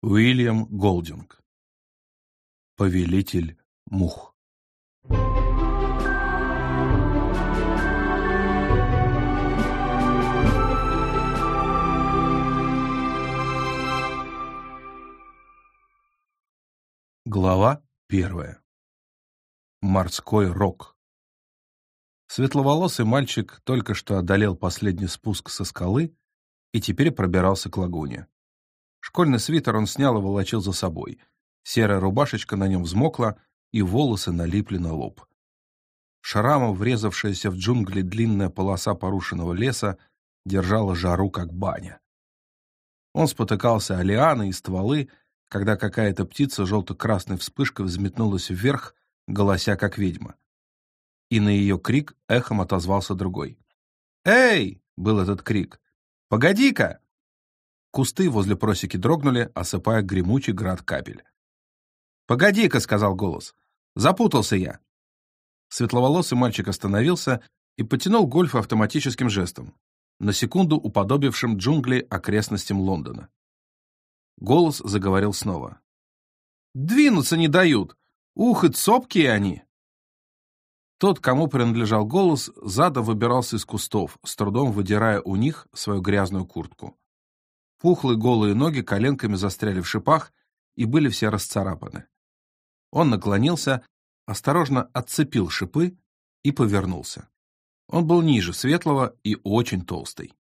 Уильям Голдинг. Повелитель мух. Глава первая. Морской рок. Светловолосый мальчик только что одолел последний спуск со скалы и теперь пробирался к лагуне. Школьный свитер он снял и волочил за собой. Серая рубашечка на нем взмокла, и волосы налипли на лоб. Шрамом врезавшаяся в джунгли длинная полоса порушенного леса держала жару, как баня. Он спотыкался о лианы и стволы, когда какая-то птица желто-красной вспышкой взметнулась вверх, голося как ведьма. И на ее крик эхом отозвался другой. «Эй!» — был этот крик. «Погоди-ка!» Кусты возле просеки дрогнули, осыпая гремучий град капель. «Погоди-ка», — сказал голос. «Запутался я». Светловолосый мальчик остановился и потянул гольф автоматическим жестом, на секунду уподобившим джунгли окрестностям Лондона. Голос заговорил снова. «Двинуться не дают! Ух, и цопкие они!» Тот, кому принадлежал голос, задом выбирался из кустов, с трудом выдирая у них свою грязную куртку. Пухлые голые ноги коленками застряли в шипах и были все расцарапаны. Он наклонился, осторожно отцепил шипы и повернулся. Он был ниже светлого и очень толстый.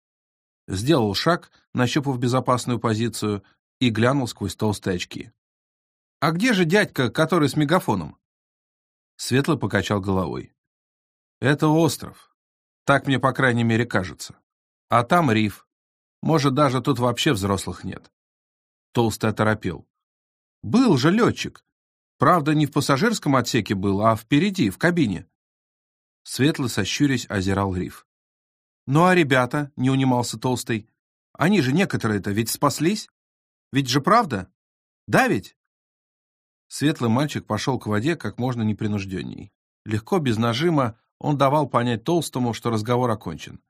Сделал шаг, нащупав безопасную позицию, и глянул сквозь толстые очки. «А где же дядька, который с мегафоном?» Светлый покачал головой. «Это остров. Так мне, по крайней мере, кажется. А там риф. Может, даже тут вообще взрослых нет. Толстый оторопел. Был же летчик. Правда, не в пассажирском отсеке был, а впереди, в кабине. Светлый, сощурясь, озирал риф. «Ну а ребята?» — не унимался Толстый. «Они же некоторые-то ведь спаслись? Ведь же правда? Да ведь?» Светлый мальчик пошел к воде как можно непринужденней. Легко, без нажима, он давал понять Толстому, что разговор окончен.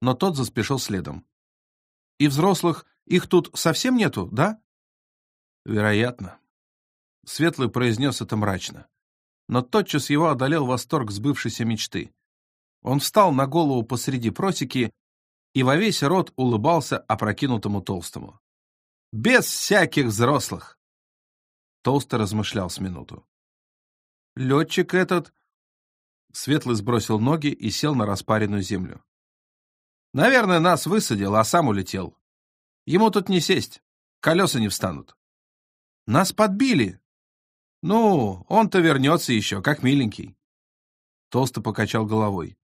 Но тот заспешил следом. И взрослых их тут совсем нету, да? Вероятно. Светлый произнес это мрачно. Но тотчас его одолел восторг сбывшейся мечты. Он встал на голову посреди просеки и во весь рот улыбался опрокинутому толстому. «Без всяких взрослых!» Толстый размышлял с минуту. «Летчик этот...» Светлый сбросил ноги и сел на распаренную землю. Наверное, нас высадил, а сам улетел. Ему тут не сесть, колеса не встанут. Нас подбили. Ну, он-то вернется еще, как миленький. Толсто покачал головой.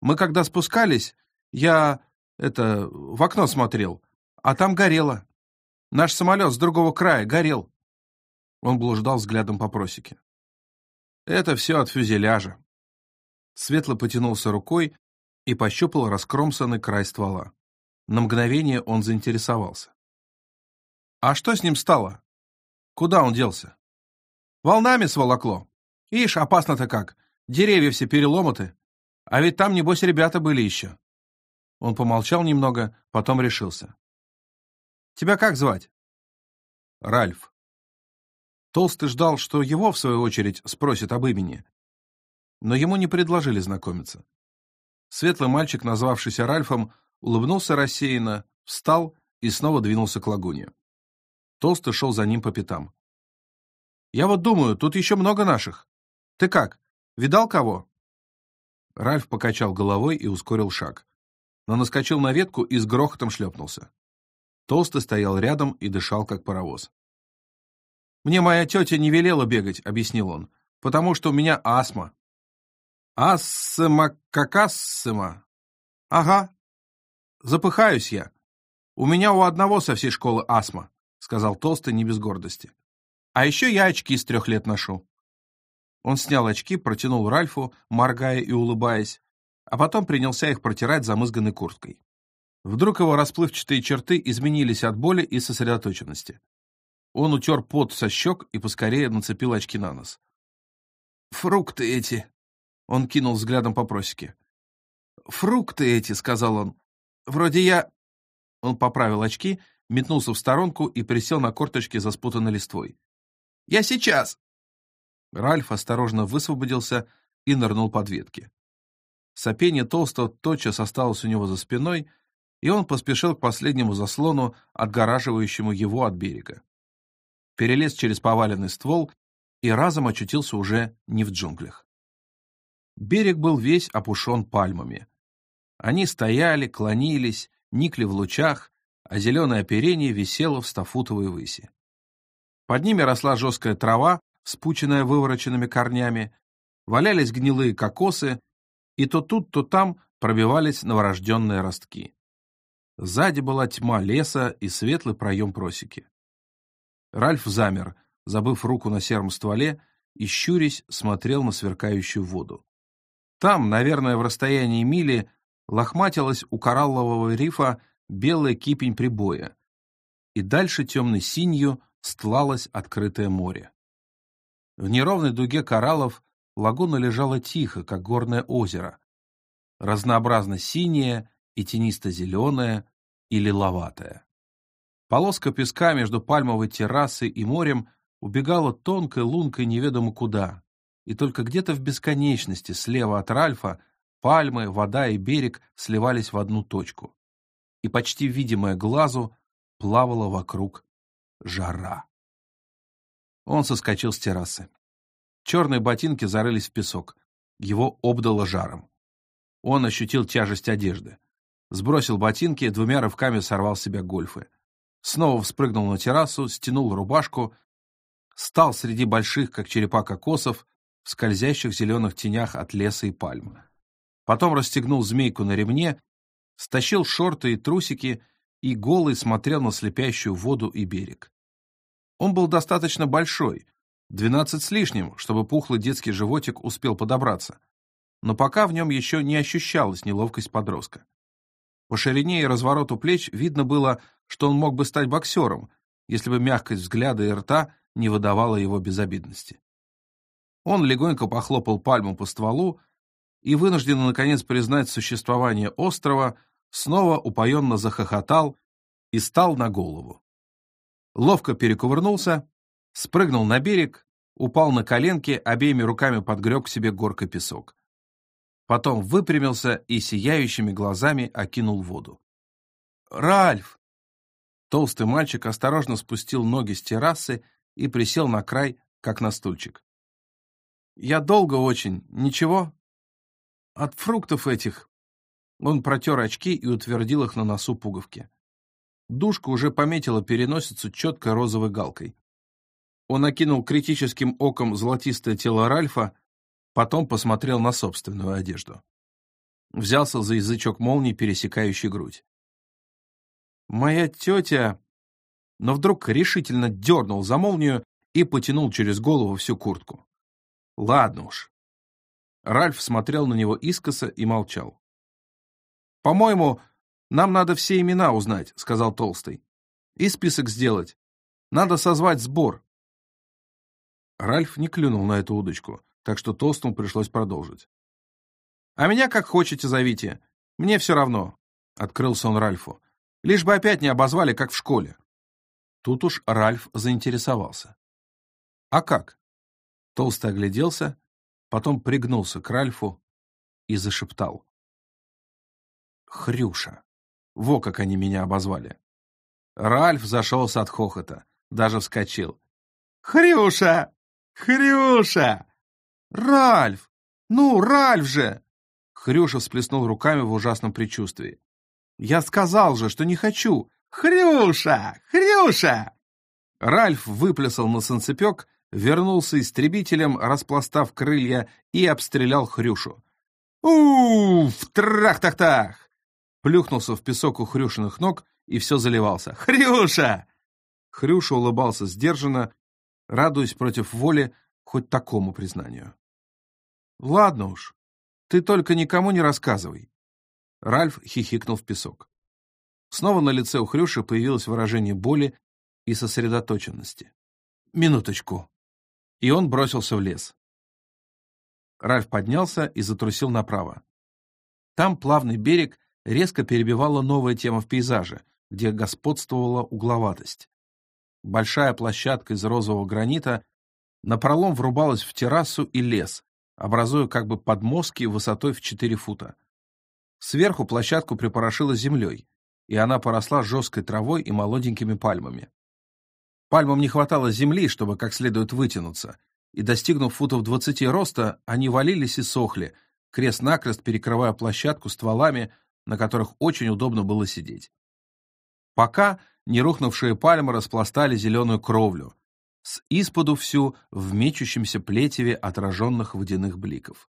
Мы когда спускались, я, это, в окно смотрел, а там горело. Наш самолет с другого края горел. Он блуждал взглядом по просеке. Это все от фюзеляжа. Светло потянулся рукой и пощупал раскромсанный край ствола. На мгновение он заинтересовался. «А что с ним стало? Куда он делся?» «Волнами сволокло. Ишь, опасно-то как. Деревья все переломаты. А ведь там, небось, ребята были еще». Он помолчал немного, потом решился. «Тебя как звать?» «Ральф». Толстый ждал, что его, в свою очередь, спросят об имени. Но ему не предложили знакомиться. Светлый мальчик, назвавшийся Ральфом, улыбнулся рассеянно, встал и снова двинулся к лагуне. Толстый шел за ним по пятам. «Я вот думаю, тут еще много наших. Ты как, видал кого?» Ральф покачал головой и ускорил шаг, но наскочил на ветку и с грохотом шлепнулся. Толстый стоял рядом и дышал, как паровоз. «Мне моя тетя не велела бегать», — объяснил он, «потому что у меня астма. Ассема как ассема. Ага. Запыхаюсь я. У меня у одного со всей школы астма, сказал Толстый не без гордости. А еще я очки с трех лет ношу. Он снял очки, протянул Ральфу, моргая и улыбаясь, а потом принялся их протирать замызганной курткой. Вдруг его расплывчатые черты изменились от боли и сосредоточенности. Он утер пот со щек и поскорее нацепил очки на нос. «Фрукты эти!» Он кинул взглядом по просеке. «Фрукты эти», — сказал он. «Вроде я...» Он поправил очки, метнулся в сторонку и присел на корточки за спутанной листвой. «Я сейчас!» Ральф осторожно высвободился и нырнул под ветки. Сопение толстого тотчас осталось у него за спиной, и он поспешил к последнему заслону, отгораживающему его от берега. Перелез через поваленный ствол и разом очутился уже не в джунглях. Берег был весь опушен пальмами. Они стояли, клонились, никли в лучах, а зеленое оперение висело в стофутовой выси. Под ними росла жесткая трава, спученная вывороченными корнями, валялись гнилые кокосы, и то тут, то там пробивались новорожденные ростки. Сзади была тьма леса и светлый проем просеки. Ральф замер, забыв руку на сером стволе, и, щурясь, смотрел на сверкающую воду. Там, наверное, в расстоянии мили, лохматилась у кораллового рифа белая кипень прибоя, и дальше темной синью стлалось открытое море. В неровной дуге кораллов лагуна лежала тихо, как горное озеро, разнообразно синее и тенисто-зеленое и лиловатое. Полоска песка между пальмовой террасой и морем убегала тонкой лункой неведомо куда, и только где-то в бесконечности слева от Ральфа пальмы, вода и берег сливались в одну точку, и почти видимая глазу плавала вокруг жара. Он соскочил с террасы. Черные ботинки зарылись в песок. Его обдало жаром. Он ощутил тяжесть одежды. Сбросил ботинки, двумя рывками сорвал с себя гольфы. Снова вспрыгнул на террасу, стянул рубашку, стал среди больших, как черепа кокосов, в скользящих зеленых тенях от леса и пальмы. Потом расстегнул змейку на ремне, стащил шорты и трусики и голый смотрел на слепящую воду и берег. Он был достаточно большой, двенадцать с лишним, чтобы пухлый детский животик успел подобраться. Но пока в нем еще не ощущалась неловкость подростка. По ширине и развороту плеч видно было, что он мог бы стать боксером, если бы мягкость взгляда и рта не выдавала его безобидности. Он легонько похлопал пальму по стволу и, вынужденно наконец признать существование острова, снова упоенно захохотал и стал на голову. Ловко перекувырнулся, спрыгнул на берег, упал на коленки, обеими руками подгреб к себе горкой песок. Потом выпрямился и сияющими глазами окинул воду. «Ральф!» Толстый мальчик осторожно спустил ноги с террасы и присел на край, как на стульчик. «Я долго очень. Ничего?» «От фруктов этих он протер очки и утвердил их на носу пуговки. Душка уже пометила переносицу четко розовой галкой. Он окинул критическим оком золотистое тело Ральфа, потом посмотрел на собственную одежду. Взялся за язычок молнии, пересекающий грудь. «Моя тетя...» Но вдруг решительно дернул за молнию и потянул через голову всю куртку. «Ладно уж». Ральф смотрел на него искоса и молчал. «По-моему, нам надо все имена узнать», — сказал Толстый. «И список сделать. Надо созвать сбор». Ральф не клюнул на эту удочку, так что Толстому пришлось продолжить. «А меня как хотите зовите. Мне все равно», — открылся он Ральфу. «Лишь бы опять не обозвали, как в школе». Тут уж Ральф заинтересовался. «А как?» Толстый огляделся, потом пригнулся к Ральфу и зашептал. Хрюша. Во как они меня обозвали. Ральф зашелся от хохота, даже вскочил. «Хрюша! Хрюша! Ральф! Ну, Ральф же!» Хрюша всплеснул руками в ужасном предчувствии. «Я сказал же, что не хочу! Хрюша! Хрюша!» Ральф выплясал на санцепек, вернулся истребителем, распластав крылья, и обстрелял Хрюшу. «Уф! Трах-тах-тах!» плюхнулся в песок у Хрюшиных ног и все заливался. «Хрюша!» Хрюша улыбался сдержанно, радуясь против воли хоть такому признанию. «Ладно уж, ты только никому не рассказывай». Ральф хихикнул в песок. Снова на лице у Хрюши появилось выражение боли и сосредоточенности. «Минуточку». И он бросился в лес. Ральф поднялся и затрусил направо. Там плавный берег резко перебивала новая тема в пейзаже где господствовала угловатость. Большая площадка из розового гранита напролом врубалась в террасу и лес, образуя как бы подмостки высотой в 4 фута. Сверху площадку припорошило землей, и она поросла жесткой травой и молоденькими пальмами. Пальмам не хватало земли, чтобы как следует вытянуться, и, достигнув футов двадцати роста, они валились и сохли, крест-накрест перекрывая площадку стволами, на которых очень удобно было сидеть. Пока не рухнувшие пальмы распластали зеленую кровлю, с исподу всю в мечущемся плетеве отраженных водяных бликов.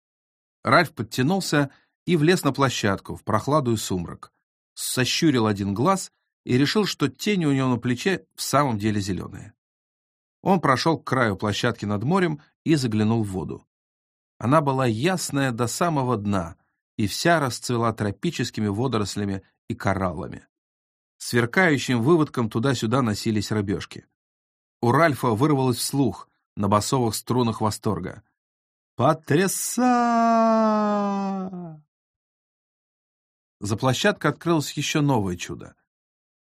Ральф подтянулся и влез на площадку, в прохладу и сумрак. Сощурил один глаз и решил, что тени у него на плече в самом деле зеленые. Он прошел к краю площадки над морем и заглянул в воду. Она была ясная до самого дна и вся расцвела тропическими водорослями и кораллами. Сверкающим выводком туда-сюда носились рыбешки. У Ральфа вырвалось вслух на басовых струнах восторга. «Потряса!» За площадкой открылось еще новое чудо.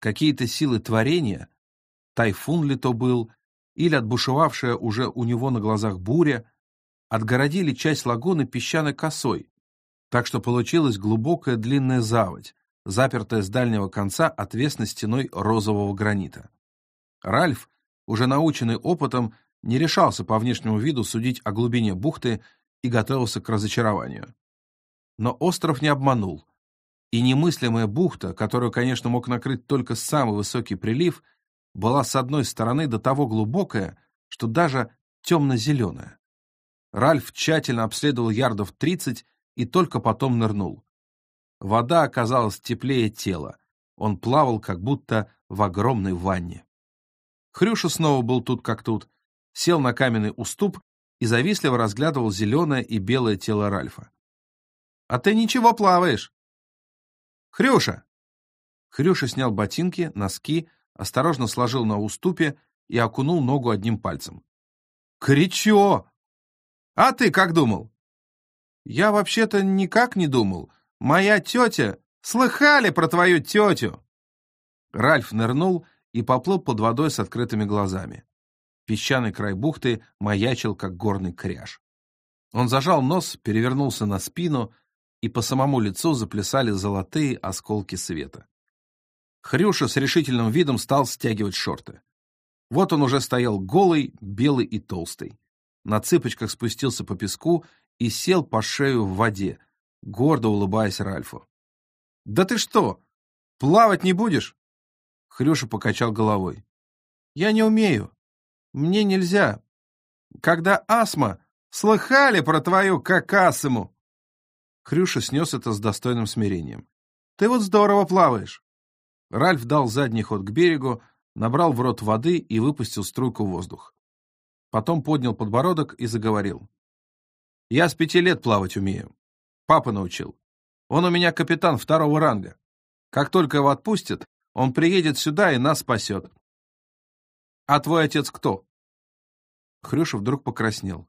Какие-то силы творения, тайфун ли то был, или отбушевавшая уже у него на глазах буря, отгородили часть лагуны песчаной косой, так что получилась глубокая длинная заводь, запертая с дальнего конца отвесной стеной розового гранита. Ральф, уже наученный опытом, не решался по внешнему виду судить о глубине бухты и готовился к разочарованию. Но остров не обманул и немыслимая бухта, которую, конечно, мог накрыть только самый высокий прилив, была с одной стороны до того глубокая, что даже темно-зеленая. Ральф тщательно обследовал ярдов тридцать и только потом нырнул. Вода оказалась теплее тела. Он плавал, как будто в огромной ванне. Хрюша снова был тут как тут, сел на каменный уступ и завистливо разглядывал зеленое и белое тело Ральфа. «А ты ничего плаваешь!» «Хрюша!» Хрюша снял ботинки, носки, осторожно сложил на уступе и окунул ногу одним пальцем. «Кричо! А ты как думал?» «Я вообще-то никак не думал. Моя тетя... Слыхали про твою тетю?» Ральф нырнул и поплыл под водой с открытыми глазами. Песчаный край бухты маячил, как горный кряж. Он зажал нос, перевернулся на спину, и по самому лицу заплясали золотые осколки света. Хрюша с решительным видом стал стягивать шорты. Вот он уже стоял голый, белый и толстый. На цыпочках спустился по песку и сел по шею в воде, гордо улыбаясь Ральфу. «Да ты что, плавать не будешь?» Хрюша покачал головой. «Я не умею. Мне нельзя. Когда астма, слыхали про твою какасыму?» Хрюша снес это с достойным смирением. «Ты вот здорово плаваешь!» Ральф дал задний ход к берегу, набрал в рот воды и выпустил струйку в воздух. Потом поднял подбородок и заговорил. «Я с пяти лет плавать умею. Папа научил. Он у меня капитан второго ранга. Как только его отпустят, он приедет сюда и нас спасет. А твой отец кто?» Хрюша вдруг покраснел.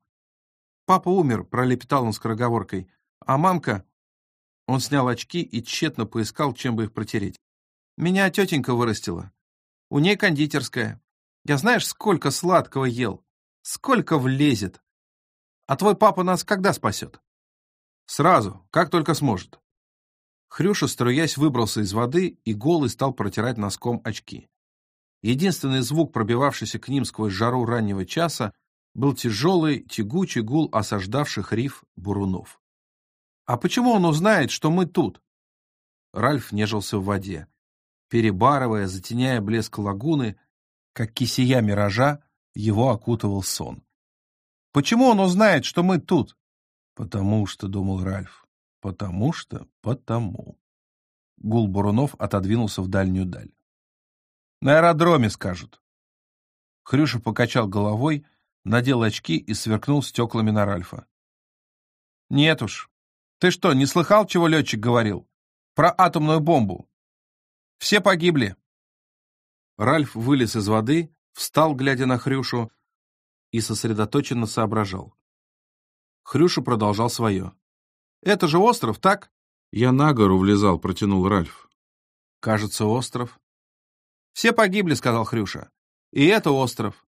«Папа умер», — пролепетал он скороговоркой. А мамка... Он снял очки и тщетно поискал, чем бы их протереть. Меня тетенька вырастила. У ней кондитерская. Я знаешь, сколько сладкого ел? Сколько влезет? А твой папа нас когда спасет? Сразу, как только сможет. Хрюша, струясь, выбрался из воды и голый стал протирать носком очки. Единственный звук, пробивавшийся к ним сквозь жару раннего часа, был тяжелый, тягучий гул осаждавших риф бурунов. «А почему он узнает, что мы тут?» Ральф нежился в воде. Перебарывая, затеняя блеск лагуны, как кисия миража, его окутывал сон. «Почему он узнает, что мы тут?» «Потому что», — думал Ральф, — «потому что, потому». Гул Бурунов отодвинулся в дальнюю даль. «На аэродроме, скажут». Хрюша покачал головой, надел очки и сверкнул стеклами на Ральфа. «Нет уж, ты что, не слыхал, чего летчик говорил? Про атомную бомбу. Все погибли. Ральф вылез из воды, встал, глядя на Хрюшу, и сосредоточенно соображал. Хрюша продолжал свое. «Это же остров, так?» «Я на гору влезал», — протянул Ральф. «Кажется, остров. «Все погибли», — сказал Хрюша. «И это остров.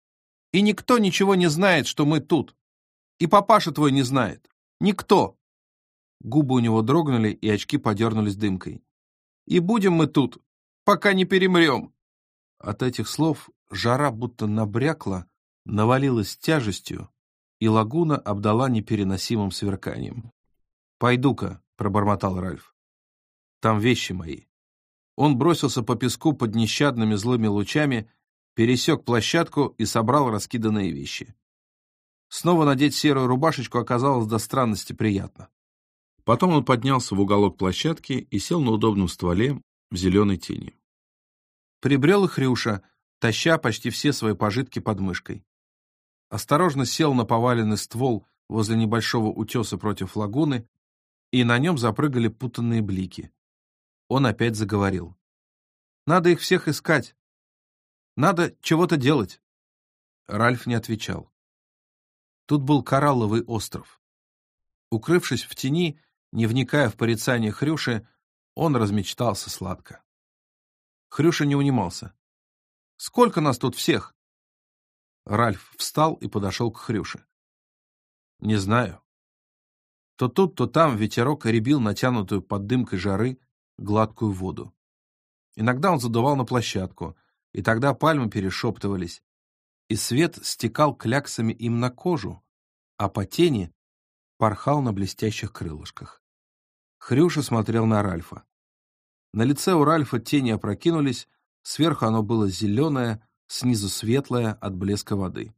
И никто ничего не знает, что мы тут. И папаша твой не знает. Никто!» Губы у него дрогнули, и очки подернулись дымкой. «И будем мы тут, пока не перемрем!» От этих слов жара будто набрякла, навалилась тяжестью, и лагуна обдала непереносимым сверканием. «Пойду-ка», — пробормотал Ральф. «Там вещи мои». Он бросился по песку под нещадными злыми лучами, пересек площадку и собрал раскиданные вещи. Снова надеть серую рубашечку оказалось до странности приятно. Потом он поднялся в уголок площадки и сел на удобном стволе в зеленой тени. Прибрел и Хрюша, таща почти все свои пожитки под мышкой. Осторожно сел на поваленный ствол возле небольшого утеса против лагуны, и на нем запрыгали путанные блики. Он опять заговорил. «Надо их всех искать. Надо чего-то делать». Ральф не отвечал. Тут был коралловый остров. Укрывшись в тени, не вникая в порицание Хрюши, он размечтался сладко. Хрюша не унимался. «Сколько нас тут всех?» Ральф встал и подошел к Хрюше. «Не знаю». То тут, то там ветерок ребил натянутую под дымкой жары гладкую воду. Иногда он задувал на площадку, и тогда пальмы перешептывались, и свет стекал кляксами им на кожу, а по тени порхал на блестящих крылышках. Хрюша смотрел на Ральфа. На лице у Ральфа тени опрокинулись, сверху оно было зеленое, снизу светлое от блеска воды.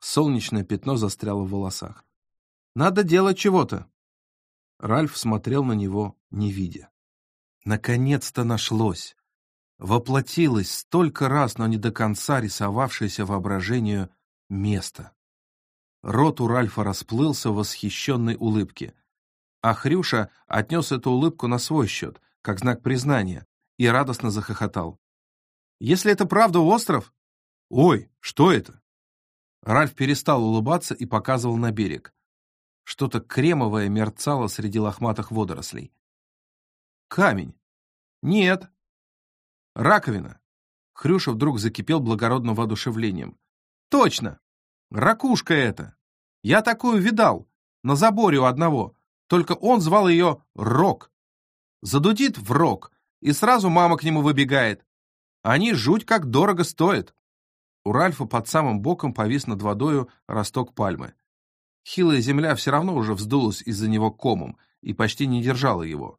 Солнечное пятно застряло в волосах. «Надо делать чего-то!» Ральф смотрел на него, не видя. Наконец-то нашлось! воплотилось столько раз, но не до конца рисовавшееся воображению место. Рот у Ральфа расплылся в восхищенной улыбке. А Хрюша отнес эту улыбку на свой счет, как знак признания, и радостно захохотал. «Если это правда остров...» «Ой, что это?» Ральф перестал улыбаться и показывал на берег. Что-то кремовое мерцало среди лохматых водорослей. «Камень!» «Нет, Раковина. Хрюша вдруг закипел благородным воодушевлением. Точно! Ракушка это! Я такую видал, на заборе у одного, только он звал ее Рок. Задудит в Рок, и сразу мама к нему выбегает. Они жуть как дорого стоят. У Ральфа под самым боком повис над водою росток пальмы. Хилая земля все равно уже вздулась из-за него комом и почти не держала его.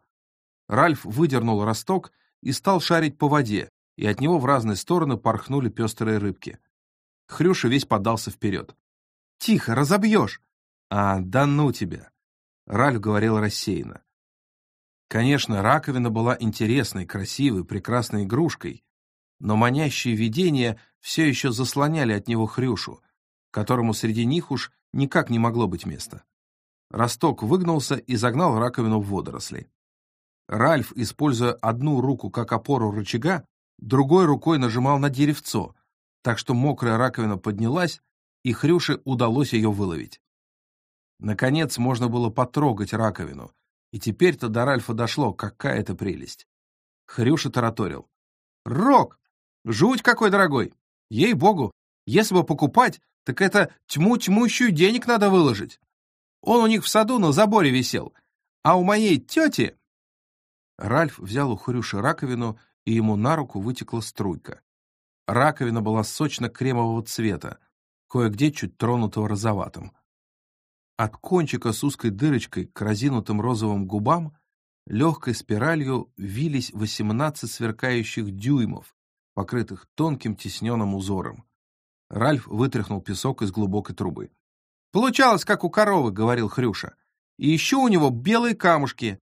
Ральф выдернул росток и стал шарить по воде, и от него в разные стороны порхнули пестрые рыбки. Хрюша весь подался вперед. «Тихо, разобьешь!» «А, да ну тебя!» Ральф говорил рассеянно. Конечно, раковина была интересной, красивой, прекрасной игрушкой, но манящие видения все еще заслоняли от него Хрюшу, которому среди них уж никак не могло быть места. Росток выгнулся и загнал раковину в водоросли. Ральф, используя одну руку как опору рычага, другой рукой нажимал на деревцо, так что мокрая раковина поднялась, и Хрюше удалось ее выловить. Наконец можно было потрогать раковину, и теперь-то до Ральфа дошло, какая это прелесть. Хрюша тараторил. «Рок! Жуть какой дорогой! Ей-богу, если бы покупать, так это тьму-тьмущую денег надо выложить. Он у них в саду на заборе висел, а у моей тети Ральф взял у Хрюши раковину, и ему на руку вытекла струйка. Раковина была сочно-кремового цвета, кое-где чуть тронутого розоватым. От кончика с узкой дырочкой к разинутым розовым губам легкой спиралью вились восемнадцать сверкающих дюймов, покрытых тонким тисненным узором. Ральф вытряхнул песок из глубокой трубы. «Получалось, как у коровы», — говорил Хрюша. «И еще у него белые камушки,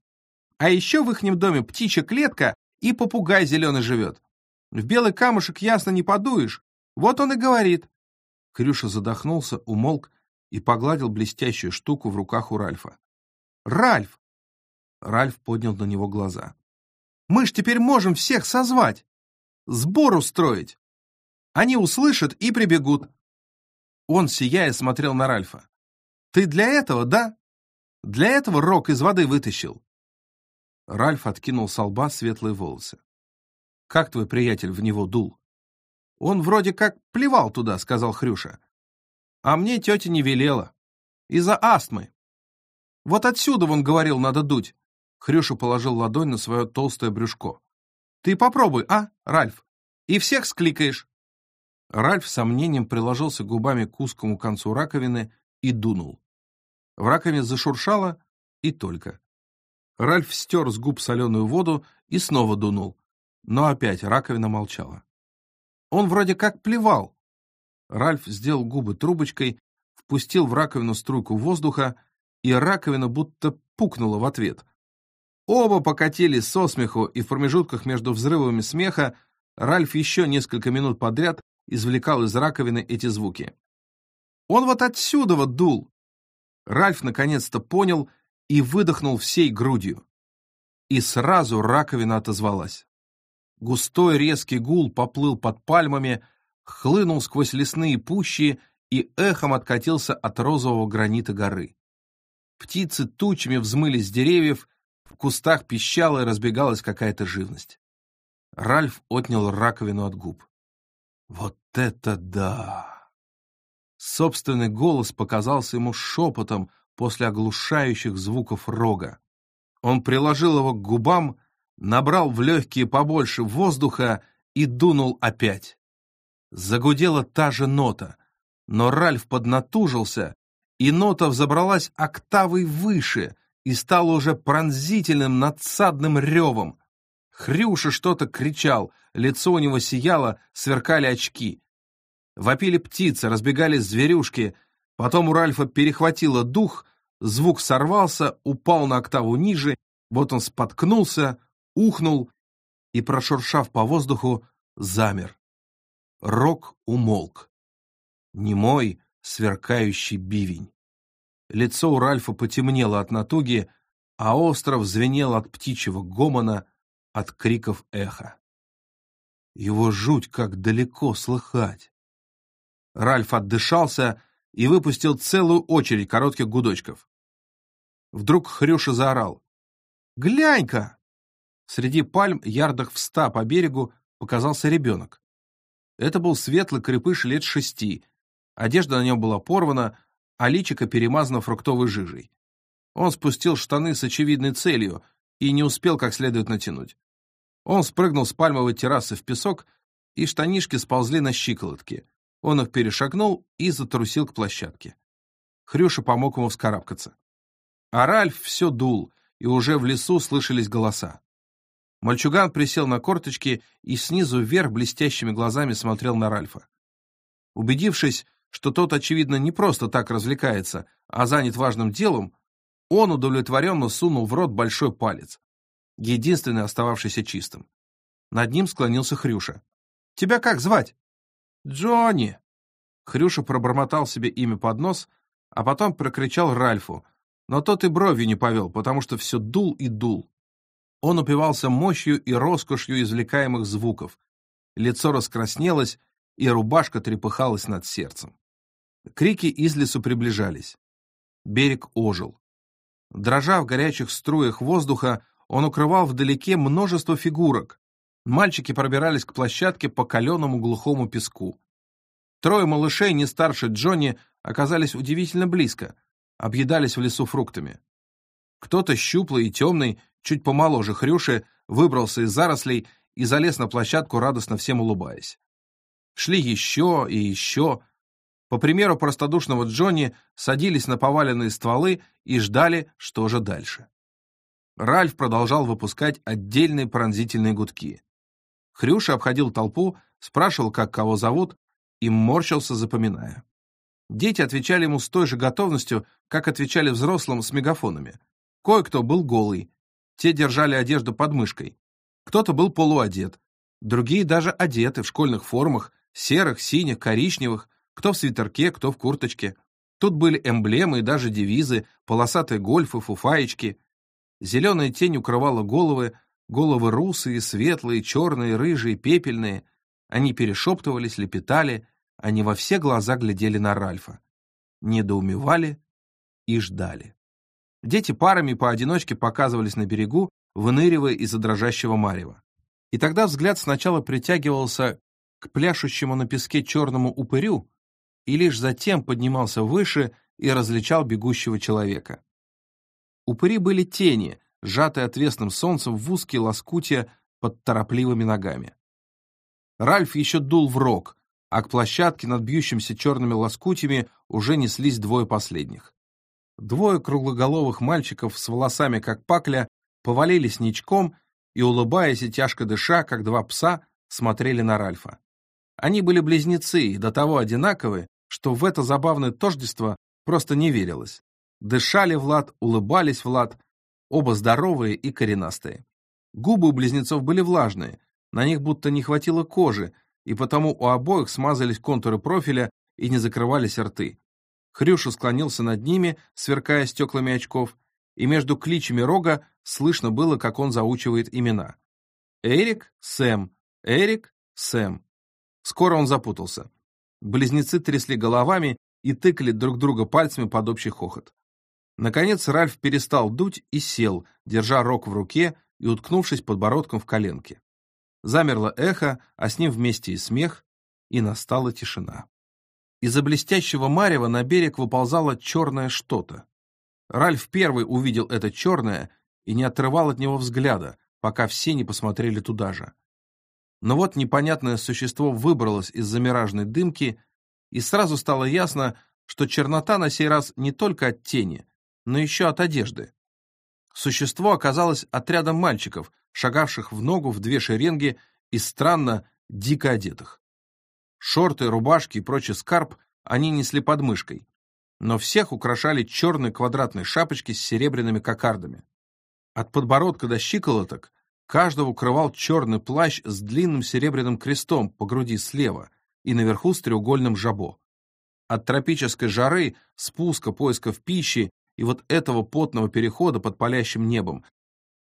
а еще в ихнем доме птичья клетка и попугай зеленый живет. В белый камушек ясно не подуешь. Вот он и говорит. Крюша задохнулся, умолк и погладил блестящую штуку в руках у Ральфа. «Ральф!» Ральф поднял на него глаза. «Мы ж теперь можем всех созвать! Сбор устроить! Они услышат и прибегут!» Он, сияя, смотрел на Ральфа. «Ты для этого, да? Для этого Рок из воды вытащил. Ральф откинул с лба светлые волосы. Как твой приятель в него дул?» «Он вроде как плевал туда», — сказал Хрюша. «А мне тетя не велела. Из-за астмы. Вот отсюда, он говорил, надо дуть». Хрюша положил ладонь на свое толстое брюшко. «Ты попробуй, а, Ральф? И всех скликаешь». Ральф с сомнением приложился губами к узкому концу раковины и дунул. В раковине зашуршало и только. Ральф стер с губ соленую воду и снова дунул, но опять раковина молчала. Он вроде как плевал. Ральф сделал губы трубочкой, впустил в раковину струйку воздуха, и раковина будто пукнула в ответ. Оба покатились со смеху, и в промежутках между взрывами смеха Ральф еще несколько минут подряд извлекал из раковины эти звуки. «Он вот отсюда вот дул!» Ральф наконец-то понял и выдохнул всей грудью. И сразу раковина отозвалась. Густой резкий гул поплыл под пальмами, хлынул сквозь лесные пущи и эхом откатился от розового гранита горы. Птицы тучами взмылись с деревьев, в кустах пищала и разбегалась какая-то живность. Ральф отнял раковину от губ. Вот это да! Собственный голос показался ему шепотом после оглушающих звуков рога. Он приложил его к губам, набрал в легкие побольше воздуха и дунул опять. Загудела та же нота, но Ральф поднатужился, и нота взобралась октавой выше и стала уже пронзительным надсадным ревом. Хрюша что-то кричал, лицо у него сияло, сверкали очки. Вопили птицы, разбегались зверюшки, потом у Ральфа перехватило дух, звук сорвался, упал на октаву ниже, вот он споткнулся, ухнул и, прошуршав по воздуху, замер. Рок умолк. Немой, сверкающий бивень. Лицо у Ральфа потемнело от натуги, а остров звенел от птичьего гомона, от криков эха. Его жуть как далеко слыхать. Ральф отдышался и выпустил целую очередь коротких гудочков. Вдруг Хрюша заорал. «Глянь-ка!» Среди пальм, ярдах в ста по берегу, показался ребенок. Это был светлый крепыш лет шести. Одежда на нем была порвана, а личико перемазано фруктовой жижей. Он спустил штаны с очевидной целью и не успел как следует натянуть. Он спрыгнул с пальмовой террасы в песок, и штанишки сползли на щиколотки. Он их перешагнул и затрусил к площадке. Хрюша помог ему вскарабкаться. А Ральф все дул, и уже в лесу слышались голоса. Мальчуган присел на корточки и снизу вверх блестящими глазами смотрел на Ральфа. Убедившись, что тот, очевидно, не просто так развлекается, а занят важным делом, он удовлетворенно сунул в рот большой палец, единственный остававшийся чистым. Над ним склонился Хрюша. «Тебя как звать?» «Джонни!» Хрюша пробормотал себе имя под нос, а потом прокричал Ральфу, но тот и бровью не повел, потому что все дул и дул. Он упивался мощью и роскошью извлекаемых звуков. Лицо раскраснелось, и рубашка трепыхалась над сердцем. Крики из лесу приближались. Берег ожил. Дрожа в горячих струях воздуха, он укрывал вдалеке множество фигурок. Мальчики пробирались к площадке по каленому глухому песку. Трое малышей, не старше Джонни, оказались удивительно близко, объедались в лесу фруктами. Кто-то щуплый и темный чуть помоложе Хрюши, выбрался из зарослей и залез на площадку, радостно всем улыбаясь. Шли еще и еще. По примеру простодушного Джонни садились на поваленные стволы и ждали, что же дальше. Ральф продолжал выпускать отдельные пронзительные гудки. Хрюша обходил толпу, спрашивал, как кого зовут, и морщился, запоминая. Дети отвечали ему с той же готовностью, как отвечали взрослым с мегафонами. Кое-кто был голый, те держали одежду под мышкой. Кто-то был полуодет, другие даже одеты в школьных формах, серых, синих, коричневых, кто в свитерке, кто в курточке. Тут были эмблемы и даже девизы, полосатые гольфы, фуфаечки. Зеленая тень укрывала головы, головы русые, светлые, черные, рыжие, пепельные. Они перешептывались, лепетали, они во все глаза глядели на Ральфа. Недоумевали и ждали. Дети парами поодиночке показывались на берегу, выныривая из-за дрожащего марева. И тогда взгляд сначала притягивался к пляшущему на песке черному упырю и лишь затем поднимался выше и различал бегущего человека. Упыри были тени, сжатые отвесным солнцем в узкие лоскутия под торопливыми ногами. Ральф еще дул в рог, а к площадке над бьющимся черными лоскутями уже неслись двое последних. Двое круглоголовых мальчиков с волосами как пакля повалились ничком и, улыбаясь и тяжко дыша, как два пса, смотрели на Ральфа. Они были близнецы и до того одинаковые, что в это забавное тождество просто не верилось. Дышали Влад, улыбались Влад, оба здоровые и коренастые. Губы у близнецов были влажные, на них будто не хватило кожи, и потому у обоих смазались контуры профиля и не закрывались рты. Хрюша склонился над ними, сверкая стеклами очков, и между кличами рога слышно было, как он заучивает имена. Эрик, Сэм, Эрик, Сэм. Скоро он запутался. Близнецы трясли головами и тыкали друг друга пальцами под общий хохот. Наконец Ральф перестал дуть и сел, держа рог в руке и уткнувшись подбородком в коленки. Замерло эхо, а с ним вместе и смех, и настала тишина. Из-за блестящего марева на берег выползало черное что-то. Ральф первый увидел это черное и не отрывал от него взгляда, пока все не посмотрели туда же. Но вот непонятное существо выбралось из замиражной дымки, и сразу стало ясно, что чернота на сей раз не только от тени, но еще от одежды. Существо оказалось отрядом мальчиков, шагавших в ногу в две шеренги и странно дико одетых. Шорты, рубашки и прочий скарб они несли под мышкой, но всех украшали черные квадратные шапочки с серебряными кокардами. От подбородка до щиколоток каждого укрывал черный плащ с длинным серебряным крестом по груди слева и наверху с треугольным жабо. От тропической жары, спуска, поисков пищи и вот этого потного перехода под палящим небом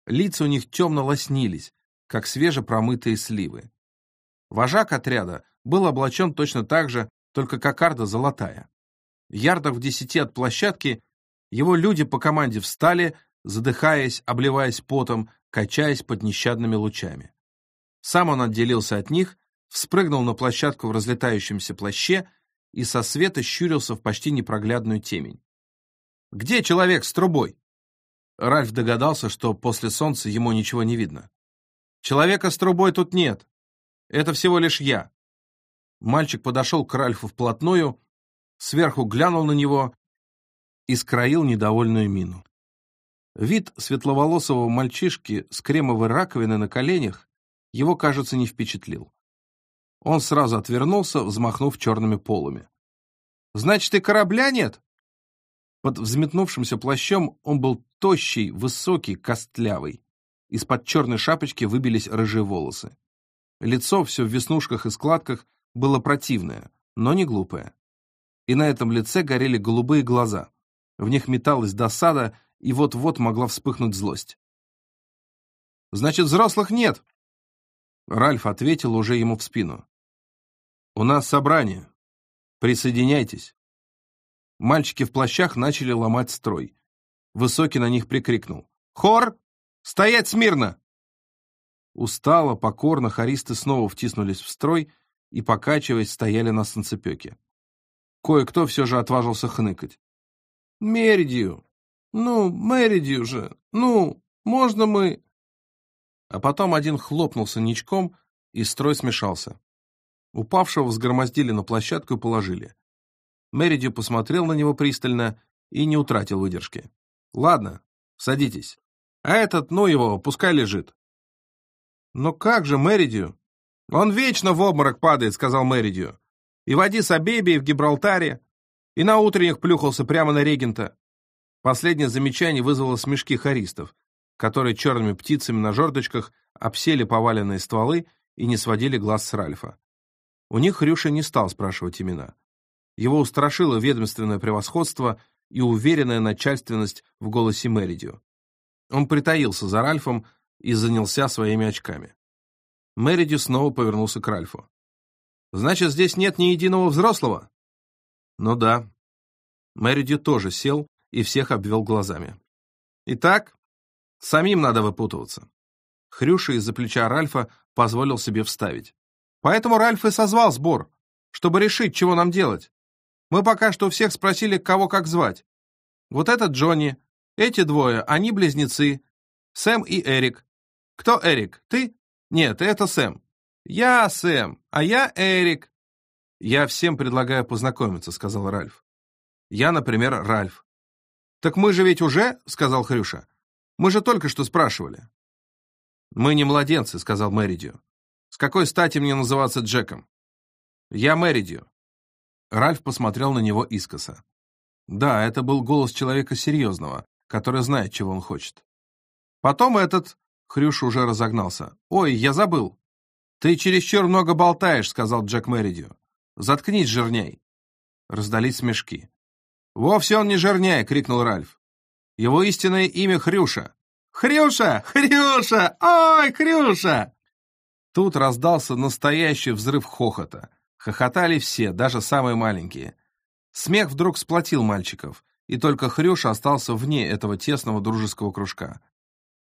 лица у них темно лоснились, как свежепромытые сливы. Вожак отряда был облачен точно так же, только кокарда золотая. Ярдах в десяти от площадки его люди по команде встали, задыхаясь, обливаясь потом, качаясь под нещадными лучами. Сам он отделился от них, вспрыгнул на площадку в разлетающемся плаще и со света щурился в почти непроглядную темень. «Где человек с трубой?» Ральф догадался, что после солнца ему ничего не видно. «Человека с трубой тут нет. Это всего лишь я». Мальчик подошел к Ральфу вплотную, сверху глянул на него и скроил недовольную мину. Вид светловолосого мальчишки с кремовой раковиной на коленях его, кажется, не впечатлил. Он сразу отвернулся, взмахнув черными полами. «Значит, и корабля нет?» Под взметнувшимся плащом он был тощий, высокий, костлявый. Из-под черной шапочки выбились рыжие волосы. Лицо, все в веснушках и складках, было противное, но не глупое. И на этом лице горели голубые глаза. В них металась досада, и вот-вот могла вспыхнуть злость. «Значит, взрослых нет!» Ральф ответил уже ему в спину. «У нас собрание. Присоединяйтесь». Мальчики в плащах начали ломать строй. Высокий на них прикрикнул. «Хор! Стоять смирно!» Устало, покорно хористы снова втиснулись в строй и, покачиваясь, стояли на санцепёке. Кое-кто все же отважился хныкать. «Меридию! Ну, Меридию же! Ну, можно мы...» А потом один хлопнулся ничком, и строй смешался. Упавшего взгромоздили на площадку и положили. Меридью посмотрел на него пристально и не утратил выдержки. «Ладно, садитесь. А этот, ну его, пускай лежит». «Но как же Меридью?» «Он вечно в обморок падает», — сказал Меридью. «И в Адис-Абебе, и в Гибралтаре, и на утренних плюхался прямо на регента». Последнее замечание вызвало смешки харистов, которые черными птицами на жердочках обсели поваленные стволы и не сводили глаз с Ральфа. У них Рюша не стал спрашивать имена. Его устрашило ведомственное превосходство и уверенная начальственность в голосе Меридио. Он притаился за Ральфом и занялся своими очками. Меридио снова повернулся к Ральфу. «Значит, здесь нет ни единого взрослого?» «Ну да». Меридио тоже сел и всех обвел глазами. «Итак, самим надо выпутываться. Хрюша из-за плеча Ральфа позволил себе вставить. Поэтому Ральф и созвал сбор, чтобы решить, чего нам делать. Мы пока что у всех спросили, кого как звать. Вот этот Джонни, эти двое, они близнецы. Сэм и Эрик. Кто Эрик? Ты? Нет, это Сэм. Я Сэм, а я Эрик. Я всем предлагаю познакомиться, сказал Ральф. Я, например, Ральф. Так мы же ведь уже, сказал Хрюша. Мы же только что спрашивали. Мы не младенцы, сказал Мэридью. С какой стати мне называться Джеком? Я Мэридью. Ральф посмотрел на него искоса. Да, это был голос человека серьезного, который знает, чего он хочет. Потом этот... Хрюш уже разогнался. «Ой, я забыл!» «Ты чересчур много болтаешь», — сказал Джек Мэридью. «Заткнись, жирняй!» Раздались смешки. «Вовсе он не жирняй!» — крикнул Ральф. «Его истинное имя Хрюша!» «Хрюша! Хрюша! Ой, Хрюша!» Тут раздался настоящий взрыв хохота. Хохотали все, даже самые маленькие. Смех вдруг сплотил мальчиков, и только Хрюша остался вне этого тесного дружеского кружка.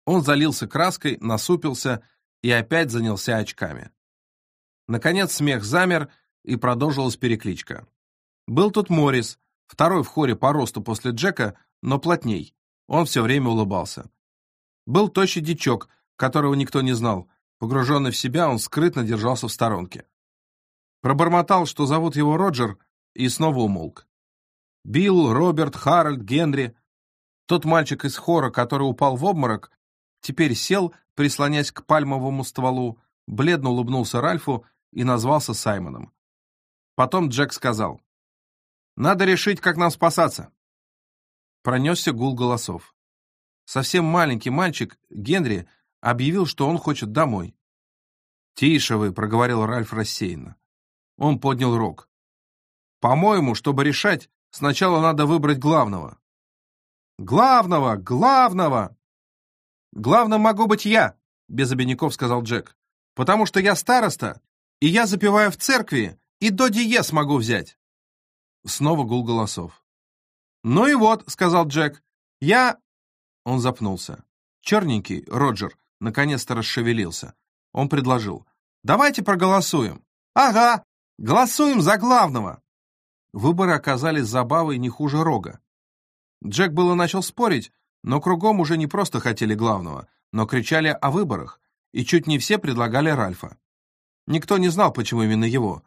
Он залился краской, насупился и опять занялся очками. Наконец смех замер, и продолжилась перекличка. Был тут Моррис, второй в хоре по росту после Джека, но плотней. Он все время улыбался. Был тощий дичок, которого никто не знал. Погруженный в себя, он скрытно держался в сторонке. Пробормотал, что зовут его Роджер, и снова умолк. Билл, Роберт, Харальд, Генри. Тот мальчик из хора, который упал в обморок, теперь сел, прислонясь к пальмовому стволу, бледно улыбнулся Ральфу и назвался Саймоном. Потом Джек сказал, «Надо решить, как нам спасаться». Пронесся гул голосов. Совсем маленький мальчик, Генри, объявил, что он хочет домой. «Тише вы», — проговорил Ральф рассеянно. Он поднял рог. «По-моему, чтобы решать, сначала надо выбрать главного». «Главного! Главного!» «Главным могу быть я», — без обиняков сказал Джек. «Потому что я староста, и я запиваю в церкви, и до диез могу взять». Снова гул голосов. «Ну и вот», — сказал Джек, — «я...» Он запнулся. Черненький, Роджер, наконец-то расшевелился. Он предложил. «Давайте проголосуем». «Ага, Голосуем за главного!» Выборы оказались забавой не хуже рога. Джек было начал спорить, но кругом уже не просто хотели главного, но кричали о выборах, и чуть не все предлагали Ральфа. Никто не знал, почему именно его.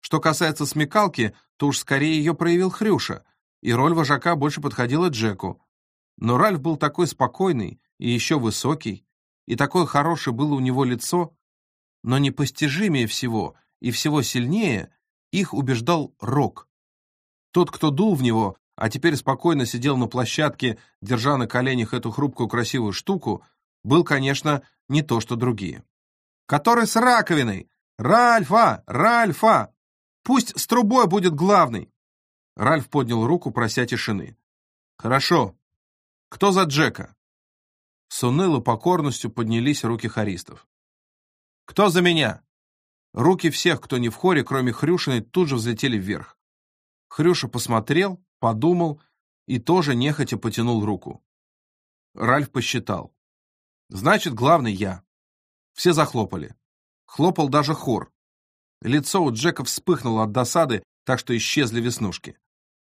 Что касается смекалки, то уж скорее ее проявил Хрюша, и роль вожака больше подходила Джеку. Но Ральф был такой спокойный и еще высокий, и такое хорошее было у него лицо, но непостижимее всего и всего сильнее их убеждал Рок. Тот, кто дул в него, а теперь спокойно сидел на площадке, держа на коленях эту хрупкую красивую штуку, был, конечно, не то, что другие. «Который с раковиной! Ральфа! Ральфа! Пусть с трубой будет главный!» Ральф поднял руку, прося тишины. «Хорошо. Кто за Джека?» С унылой покорностью поднялись руки хористов. «Кто за меня?» Руки всех, кто не в хоре, кроме Хрюшиной, тут же взлетели вверх. Хрюша посмотрел, подумал и тоже нехотя потянул руку. Ральф посчитал. «Значит, главный я». Все захлопали. Хлопал даже хор. Лицо у Джека вспыхнуло от досады, так что исчезли веснушки.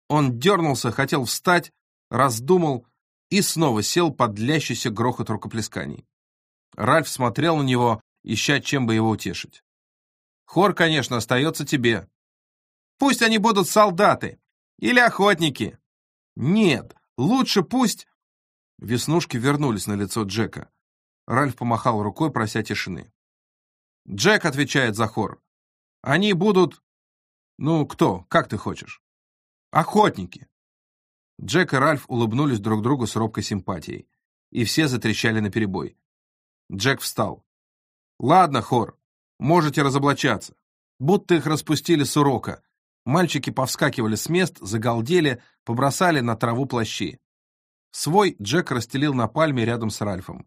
Он дернулся, хотел встать, раздумал и снова сел под длящийся грохот рукоплесканий. Ральф смотрел на него, ища, чем бы его утешить. Хор, конечно, остается тебе. Пусть они будут солдаты или охотники. Нет, лучше пусть... Веснушки вернулись на лицо Джека. Ральф помахал рукой, прося тишины. Джек отвечает за хор. Они будут... Ну, кто? Как ты хочешь? Охотники. Джек и Ральф улыбнулись друг другу с робкой симпатией. И все затрещали наперебой. Джек встал. «Ладно, хор, Можете разоблачаться. Будто их распустили с урока. Мальчики повскакивали с мест, загалдели, побросали на траву плащи. Свой Джек расстелил на пальме рядом с Ральфом.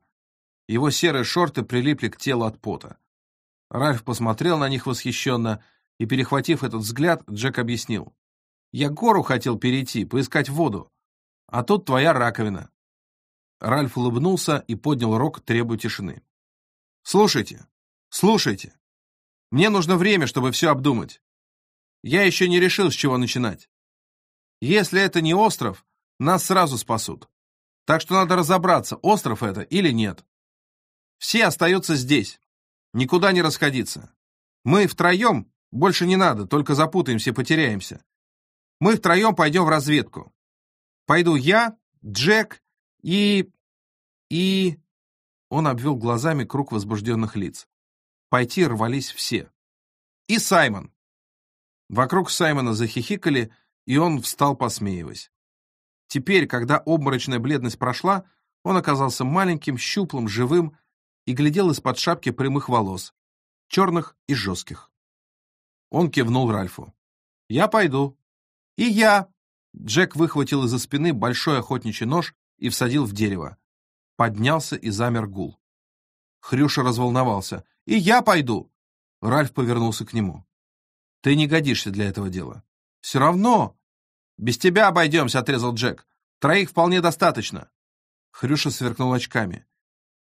Его серые шорты прилипли к телу от пота. Ральф посмотрел на них восхищенно, и, перехватив этот взгляд, Джек объяснил. «Я гору хотел перейти, поискать воду. А тут твоя раковина». Ральф улыбнулся и поднял рог, требуя тишины. Слушайте, слушайте. Мне нужно время, чтобы все обдумать. Я еще не решил, с чего начинать. Если это не остров, нас сразу спасут. Так что надо разобраться, остров это или нет. Все остаются здесь. Никуда не расходиться. Мы втроем, больше не надо, только запутаемся потеряемся. Мы втроем пойдем в разведку. Пойду я, Джек и... и... Он обвел глазами круг возбужденных лиц. Пойти рвались все. И Саймон. Вокруг Саймона захихикали, и он встал, посмеиваясь. Теперь, когда обморочная бледность прошла, он оказался маленьким, щуплым, живым и глядел из-под шапки прямых волос, черных и жестких. Он кивнул Ральфу. «Я пойду». «И я!» Джек выхватил из-за спины большой охотничий нож и всадил в дерево. Поднялся и замер гул. Хрюша разволновался. «И я пойду!» Ральф повернулся к нему. «Ты не годишься для этого дела». «Все равно!» «Без тебя обойдемся», — отрезал Джек. «Троих вполне достаточно». Хрюша сверкнул очками.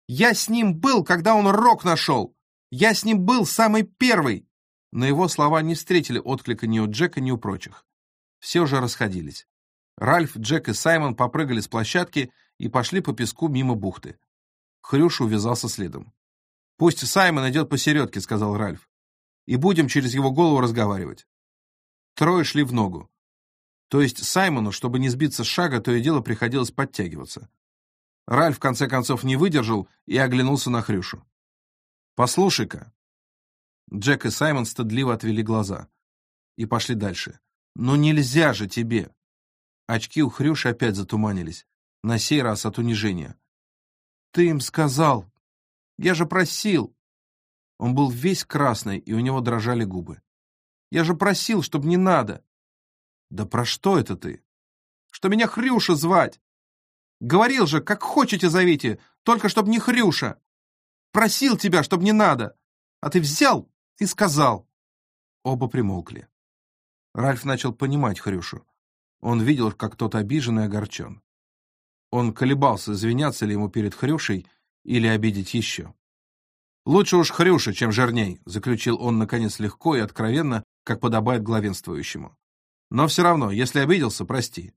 «Я с ним был, когда он рок нашел! Я с ним был самый первый!» Но его слова не встретили отклика ни у Джека, ни у прочих. Все уже расходились. Ральф, Джек и Саймон попрыгали с площадки и пошли по песку мимо бухты. Хрюша увязался следом. «Пусть Саймон идет посередке», — сказал Ральф. «И будем через его голову разговаривать». Трое шли в ногу. То есть Саймону, чтобы не сбиться с шага, то и дело приходилось подтягиваться. Ральф в конце концов не выдержал и оглянулся на Хрюшу. «Послушай-ка». Джек и Саймон стыдливо отвели глаза и пошли дальше. «Ну нельзя же тебе!» Очки у Хрюши опять затуманились, на сей раз от унижения. «Ты им сказал! Я же просил!» Он был весь красный, и у него дрожали губы. «Я же просил, чтобы не надо!» «Да про что это ты?» «Что меня Хрюша звать!» «Говорил же, как хотите зовите, только чтоб не Хрюша!» «Просил тебя, чтоб не надо!» «А ты взял и сказал!» Оба примолкли. Ральф начал понимать Хрюшу. Он видел, как тот обижен и огорчен. Он колебался, извиняться ли ему перед Хрюшей или обидеть еще. «Лучше уж Хрюша, чем жирней», — заключил он, наконец, легко и откровенно, как подобает главенствующему. «Но все равно, если обиделся, прости.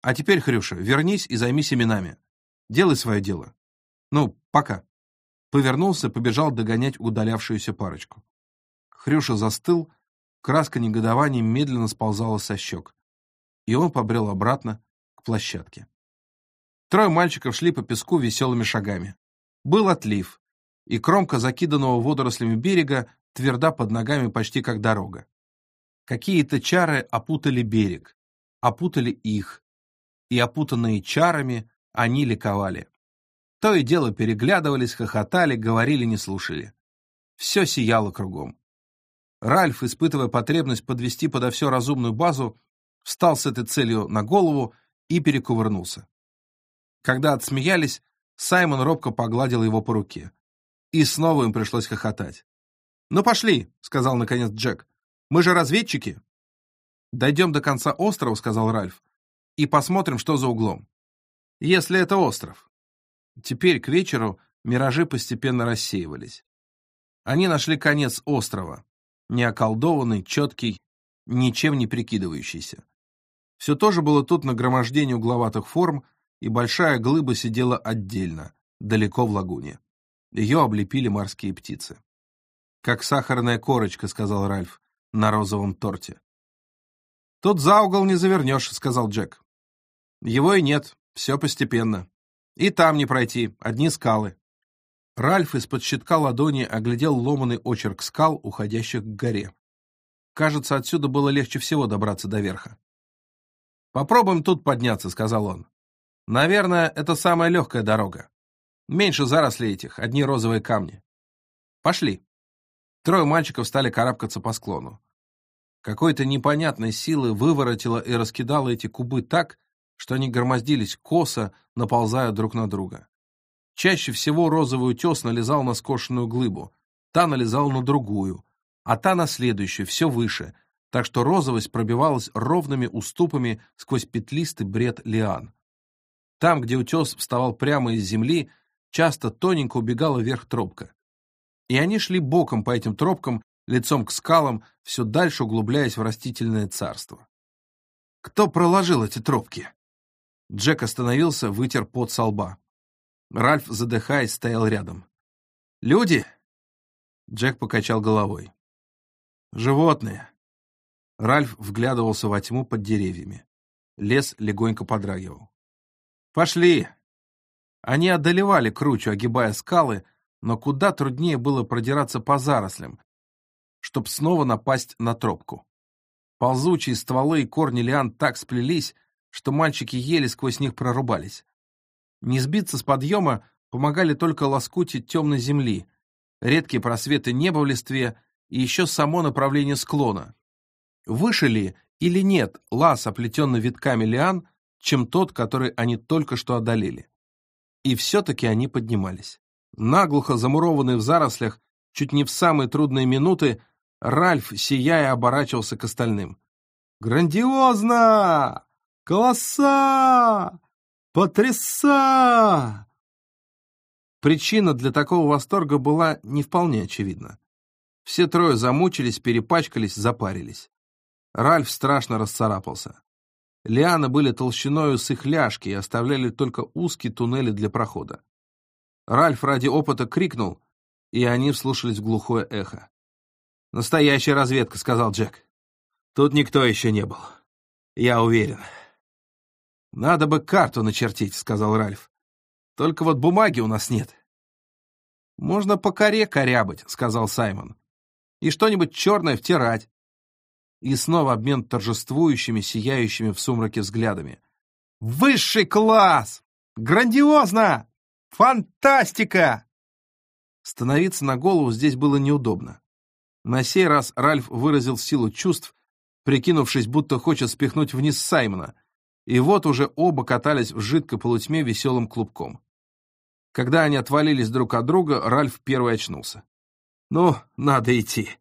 А теперь, Хрюша, вернись и займись именами. Делай свое дело. Ну, пока». Повернулся, побежал догонять удалявшуюся парочку. Хрюша застыл, краска негодования медленно сползала со щек. И он побрел обратно к площадке. Трое мальчиков шли по песку веселыми шагами. Был отлив, и кромка закиданного водорослями берега тверда под ногами почти как дорога. Какие-то чары опутали берег, опутали их, и опутанные чарами они ликовали. То и дело переглядывались, хохотали, говорили, не слушали. Все сияло кругом. Ральф, испытывая потребность подвести подо все разумную базу, встал с этой целью на голову и перекувырнулся. Когда отсмеялись, Саймон робко погладил его по руке. И снова им пришлось хохотать. «Ну пошли», — сказал наконец Джек. «Мы же разведчики». «Дойдем до конца острова», — сказал Ральф, «и посмотрим, что за углом. Если это остров». Теперь к вечеру миражи постепенно рассеивались. Они нашли конец острова, неоколдованный, четкий, ничем не прикидывающийся. Все тоже было тут нагромождение угловатых форм, и большая глыба сидела отдельно, далеко в лагуне. Ее облепили морские птицы. «Как сахарная корочка», — сказал Ральф, — «на розовом торте». «Тут за угол не завернешь», — сказал Джек. «Его и нет, все постепенно. И там не пройти, одни скалы». Ральф из-под щитка ладони оглядел ломаный очерк скал, уходящих к горе. Кажется, отсюда было легче всего добраться до верха. «Попробуем тут подняться», — сказал он. Наверное, это самая легкая дорога. Меньше зарослей этих, одни розовые камни. Пошли. Трое мальчиков стали карабкаться по склону. Какой-то непонятной силы выворотило и раскидало эти кубы так, что они громоздились косо, наползая друг на друга. Чаще всего розовый утес налезал на скошенную глыбу, та налезала на другую, а та на следующую, все выше, так что розовость пробивалась ровными уступами сквозь петлистый бред лиан. Там, где утес вставал прямо из земли, часто тоненько убегала вверх тропка. И они шли боком по этим тропкам, лицом к скалам, все дальше углубляясь в растительное царство. Кто проложил эти тропки? Джек остановился, вытер пот со лба. Ральф, задыхаясь, стоял рядом. «Люди?» Джек покачал головой. «Животные». Ральф вглядывался во тьму под деревьями. Лес легонько подрагивал. «Пошли!» Они одолевали кручу, огибая скалы, но куда труднее было продираться по зарослям, чтоб снова напасть на тропку. Ползучие стволы и корни лиан так сплелись, что мальчики еле сквозь них прорубались. Не сбиться с подъема помогали только лоскути темной земли, редкие просветы неба в листве и еще само направление склона. Выше ли или нет лаз, оплетенный витками лиан, чем тот, который они только что одолели. И все-таки они поднимались. Наглухо замурованный в зарослях, чуть не в самые трудные минуты, Ральф, сияя, оборачивался к остальным. «Грандиозно! Колосса! Потряса!» Причина для такого восторга была не вполне очевидна. Все трое замучились, перепачкались, запарились. Ральф страшно расцарапался. Лианы были толщиною с их ляжки и оставляли только узкие туннели для прохода. Ральф ради опыта крикнул, и они вслушались в глухое эхо. «Настоящая разведка», — сказал Джек. «Тут никто еще не был. Я уверен». «Надо бы карту начертить», — сказал Ральф. «Только вот бумаги у нас нет». «Можно по коре корябать», — сказал Саймон. «И что-нибудь черное втирать». И снова обмен торжествующими, сияющими в сумраке взглядами. «Высший класс! Грандиозно! Фантастика!» Становиться на голову здесь было неудобно. На сей раз Ральф выразил силу чувств, прикинувшись, будто хочет спихнуть вниз Саймона, и вот уже оба катались в жидкой полутьме веселым клубком. Когда они отвалились друг от друга, Ральф первый очнулся. «Ну, надо идти»,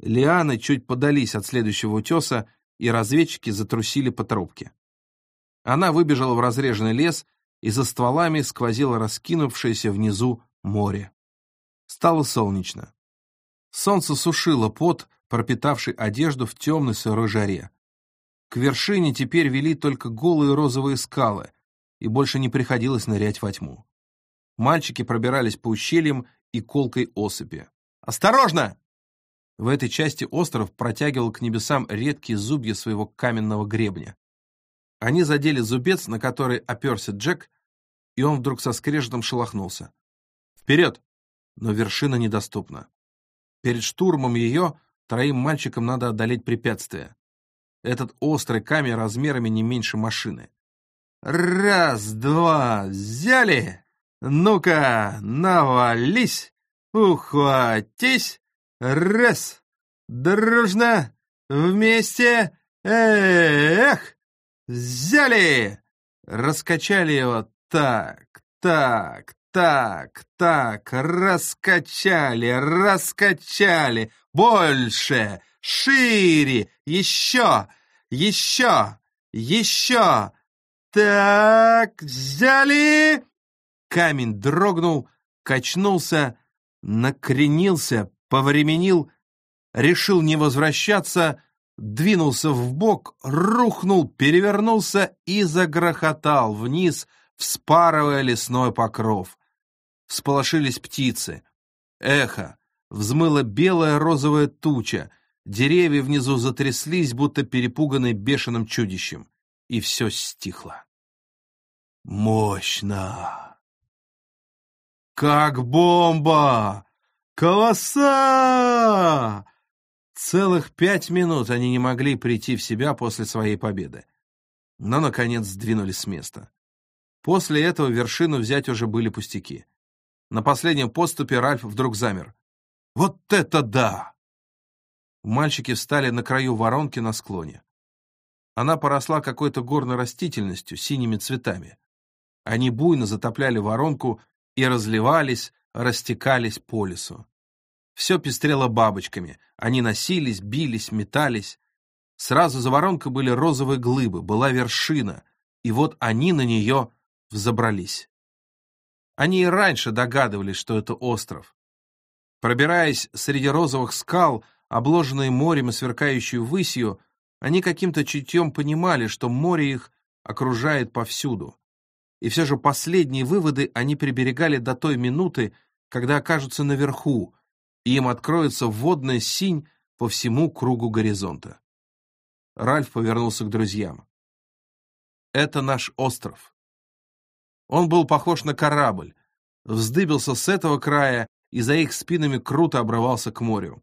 Лианы чуть подались от следующего утеса, и разведчики затрусили по трубке. Она выбежала в разреженный лес, и за стволами сквозило раскинувшееся внизу море. Стало солнечно. Солнце сушило пот, пропитавший одежду в темной сырой жаре. К вершине теперь вели только голые розовые скалы, и больше не приходилось нырять во тьму. Мальчики пробирались по ущельям и колкой осыпи. «Осторожно!» В этой части остров протягивал к небесам редкие зубья своего каменного гребня. Они задели зубец, на который оперся Джек, и он вдруг со скрежетом шелохнулся. «Вперед!» Но вершина недоступна. Перед штурмом ее троим мальчикам надо одолеть препятствие. Этот острый камень размерами не меньше машины. «Раз, два, взяли! Ну-ка, навались! Ухватись! Раз! Дружно! Вместе! Эх! Взяли! Раскачали его так, так, так, так, раскачали, раскачали, больше, шире, еще, еще, еще. Так, взяли. Камень дрогнул, качнулся, накренился, повременил, решил не возвращаться, двинулся в бок, рухнул, перевернулся и загрохотал вниз, вспарывая лесной покров. Всполошились птицы. Эхо. Взмыла белая розовая туча. Деревья внизу затряслись, будто перепуганные бешеным чудищем. И все стихло. Мощно! Как бомба! «Колосса!» Целых пять минут они не могли прийти в себя после своей победы. Но, наконец, сдвинулись с места. После этого вершину взять уже были пустяки. На последнем подступе Ральф вдруг замер. «Вот это да!» Мальчики встали на краю воронки на склоне. Она поросла какой-то горной растительностью, синими цветами. Они буйно затопляли воронку и разливались, растекались по лесу. Все пестрело бабочками, они носились, бились, метались. Сразу за воронкой были розовые глыбы, была вершина, и вот они на нее взобрались. Они и раньше догадывались, что это остров. Пробираясь среди розовых скал, обложенные морем и сверкающей высью, они каким-то чутьем понимали, что море их окружает повсюду. И все же последние выводы они приберегали до той минуты, когда окажутся наверху, и им откроется водная синь по всему кругу горизонта. Ральф повернулся к друзьям. «Это наш остров». Он был похож на корабль, вздыбился с этого края и за их спинами круто обрывался к морю.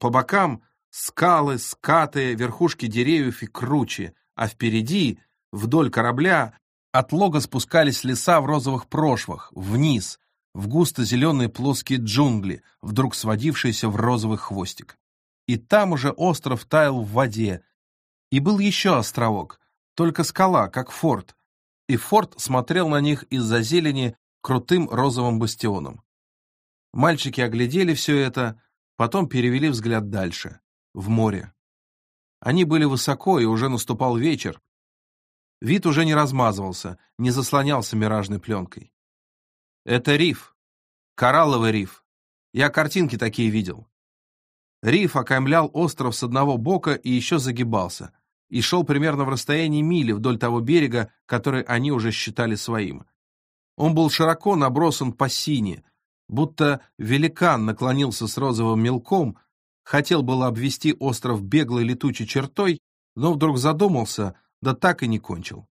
По бокам скалы, скаты, верхушки деревьев и круче, а впереди, вдоль корабля, от лога спускались леса в розовых прошвах, вниз, в густо-зеленые плоские джунгли, вдруг сводившиеся в розовый хвостик. И там уже остров таял в воде. И был еще островок, только скала, как форт. И форт смотрел на них из-за зелени крутым розовым бастионом. Мальчики оглядели все это, потом перевели взгляд дальше, в море. Они были высоко, и уже наступал вечер. Вид уже не размазывался, не заслонялся миражной пленкой. Это риф. Коралловый риф. Я картинки такие видел. Риф окаймлял остров с одного бока и еще загибался, и шел примерно в расстоянии мили вдоль того берега, который они уже считали своим. Он был широко набросан по сине, будто великан наклонился с розовым мелком, хотел было обвести остров беглой летучей чертой, но вдруг задумался, да так и не кончил.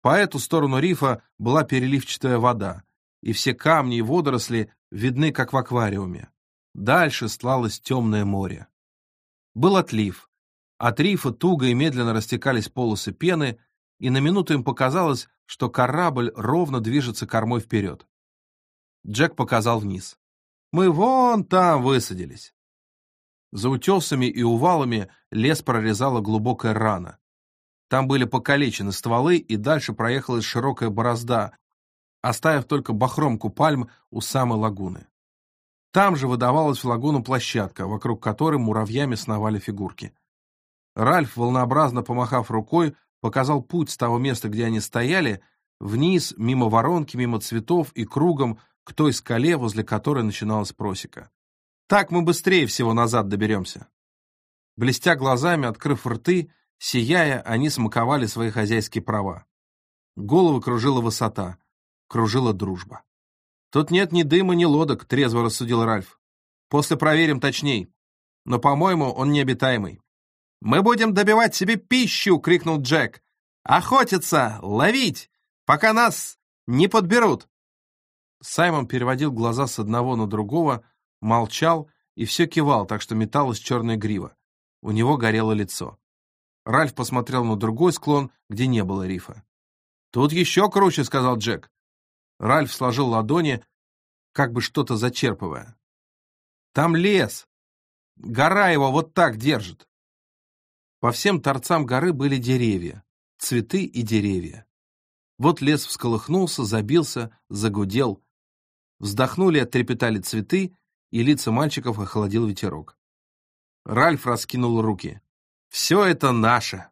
По эту сторону рифа была переливчатая вода, и все камни и водоросли видны, как в аквариуме. Дальше стлалось темное море. Был отлив. От рифа туго и медленно растекались полосы пены, и на минуту им показалось, что корабль ровно движется кормой вперед. Джек показал вниз. «Мы вон там высадились». За утесами и увалами лес прорезала глубокая рана. Там были покалечены стволы, и дальше проехалась широкая борозда, оставив только бахромку пальм у самой лагуны. Там же выдавалась в лагуну площадка, вокруг которой муравьями сновали фигурки. Ральф, волнообразно помахав рукой, показал путь с того места, где они стояли, вниз, мимо воронки, мимо цветов и кругом к той скале, возле которой начиналась просека. Так мы быстрее всего назад доберемся. Блестя глазами, открыв рты, сияя, они смаковали свои хозяйские права. Головы кружила высота, кружила дружба. «Тут нет ни дыма, ни лодок», — трезво рассудил Ральф. «После проверим точней. Но, по-моему, он необитаемый». «Мы будем добивать себе пищу!» — крикнул Джек. «Охотиться! Ловить! Пока нас не подберут!» Саймон переводил глаза с одного на другого, молчал и все кивал, так что металась черная грива. У него горело лицо. Ральф посмотрел на другой склон, где не было рифа. «Тут еще круче», — сказал Джек. Ральф сложил ладони, как бы что-то зачерпывая. «Там лес. Гора его вот так держит». По всем торцам горы были деревья, цветы и деревья. Вот лес всколыхнулся, забился, загудел, Вздохнули, оттрепетали цветы, и лица мальчиков охладил ветерок. Ральф раскинул руки. «Все это наше!»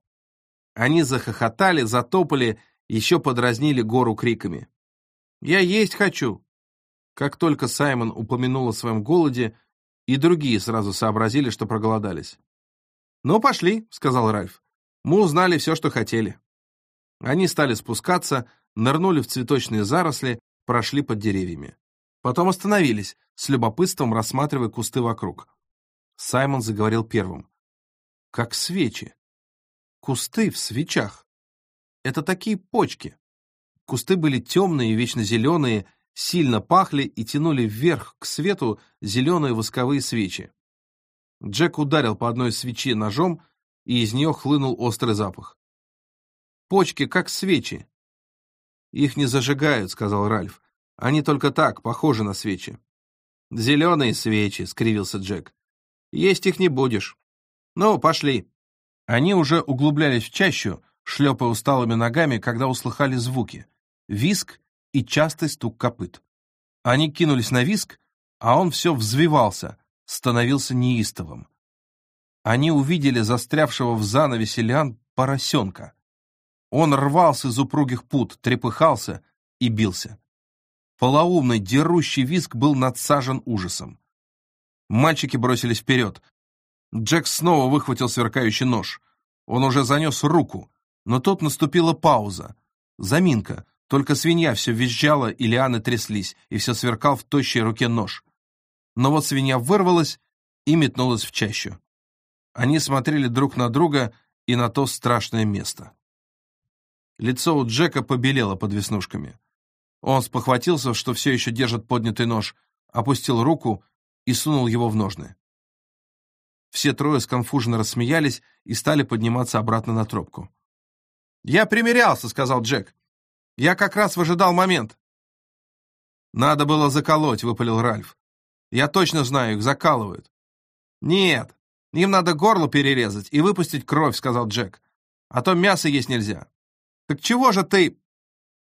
Они захохотали, затопали, еще подразнили гору криками. «Я есть хочу!» Как только Саймон упомянул о своем голоде, и другие сразу сообразили, что проголодались. «Ну, пошли», — сказал Ральф. «Мы узнали все, что хотели». Они стали спускаться, нырнули в цветочные заросли, прошли под деревьями. Потом остановились, с любопытством рассматривая кусты вокруг. Саймон заговорил первым. «Как свечи. Кусты в свечах. Это такие почки. Кусты были темные вечно зеленые, сильно пахли и тянули вверх к свету зеленые восковые свечи. Джек ударил по одной свече ножом, и из нее хлынул острый запах. «Почки, как свечи». «Их не зажигают», — сказал Ральф. Они только так, похожи на свечи. «Зеленые свечи», — скривился Джек. «Есть их не будешь. Ну, пошли». Они уже углублялись в чащу, шлепая усталыми ногами, когда услыхали звуки. Виск и частый стук копыт. Они кинулись на виск, а он все взвивался, становился неистовым. Они увидели застрявшего в занавесе лиан поросенка. Он рвался из упругих пут, трепыхался и бился. Полоумный, дерущий виск был надсажен ужасом. Мальчики бросились вперед. Джек снова выхватил сверкающий нож. Он уже занес руку, но тут наступила пауза. Заминка, только свинья все визжала, и лианы тряслись, и все сверкал в тощей руке нож. Но вот свинья вырвалась и метнулась в чащу. Они смотрели друг на друга и на то страшное место. Лицо у Джека побелело под веснушками. Он спохватился, что все еще держит поднятый нож, опустил руку и сунул его в ножны. Все трое сконфуженно рассмеялись и стали подниматься обратно на тропку. «Я примерялся», — сказал Джек. «Я как раз выжидал момент». «Надо было заколоть», — выпалил Ральф. «Я точно знаю, их закалывают». «Нет, им надо горло перерезать и выпустить кровь», — сказал Джек. «А то мясо есть нельзя». «Так чего же ты...»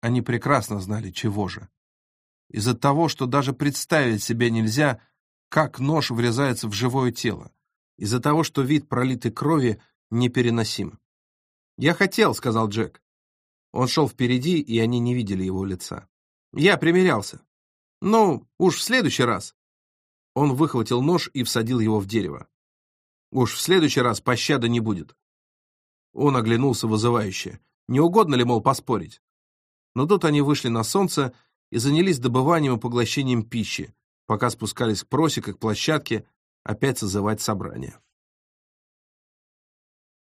Они прекрасно знали, чего же. Из-за того, что даже представить себе нельзя, как нож врезается в живое тело. Из-за того, что вид пролитой крови непереносим. «Я хотел», — сказал Джек. Он шел впереди, и они не видели его лица. «Я примерялся. Ну, уж в следующий раз». Он выхватил нож и всадил его в дерево. «Уж в следующий раз пощады не будет». Он оглянулся вызывающе. Не угодно ли, мол, поспорить? Но тут они вышли на солнце и занялись добыванием и поглощением пищи, пока спускались к просеке, к площадке, опять созывать собрание.